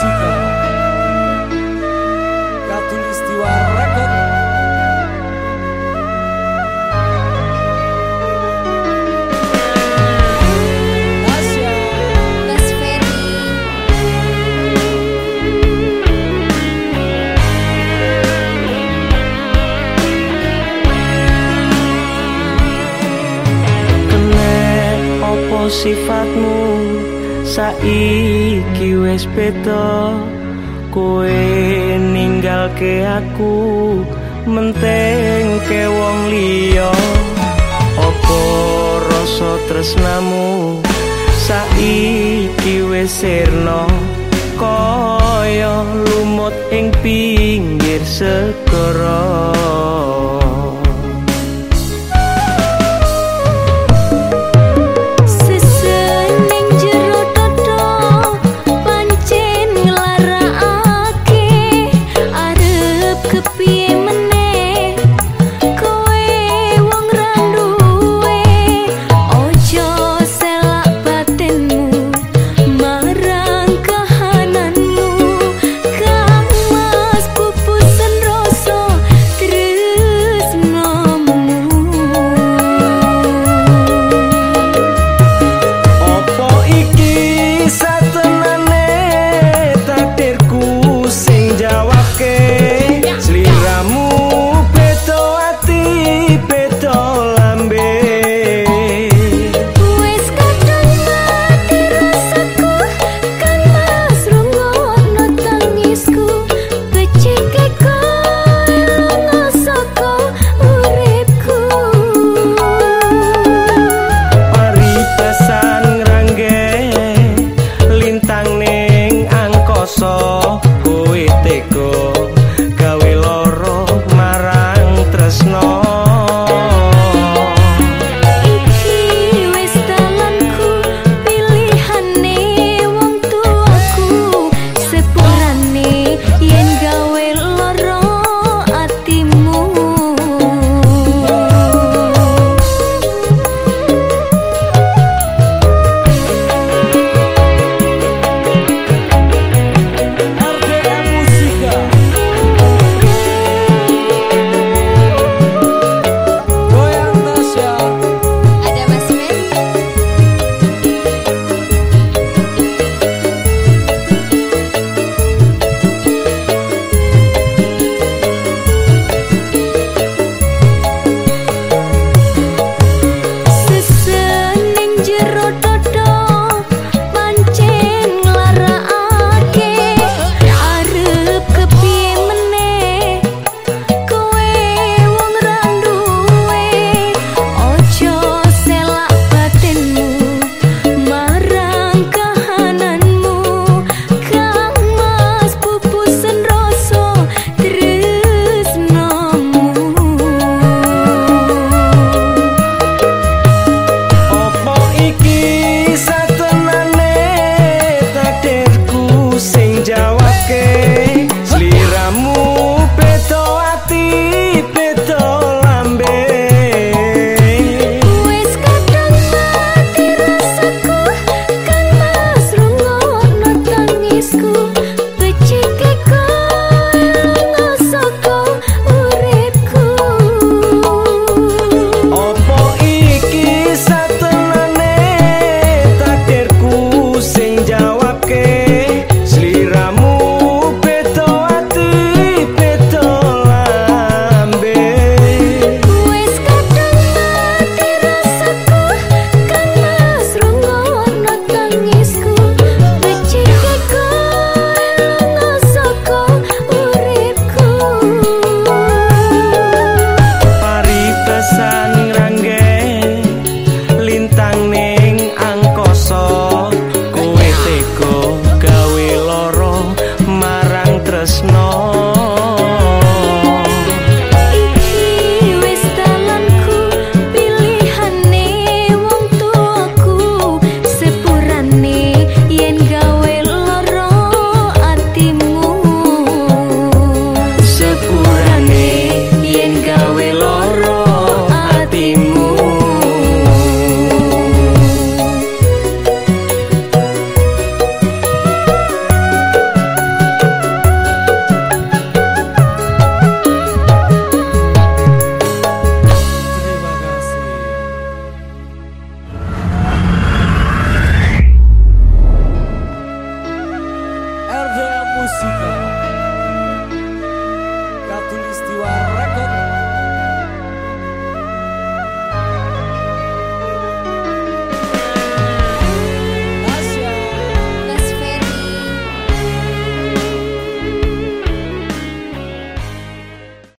musikal Katulistiwa Record Sifatmu saiki wis beda kowe ninggalke aku menteng ke wong liya apa rasa tresnamu saiki wis sirna kaya lumut ing pinggir segara last night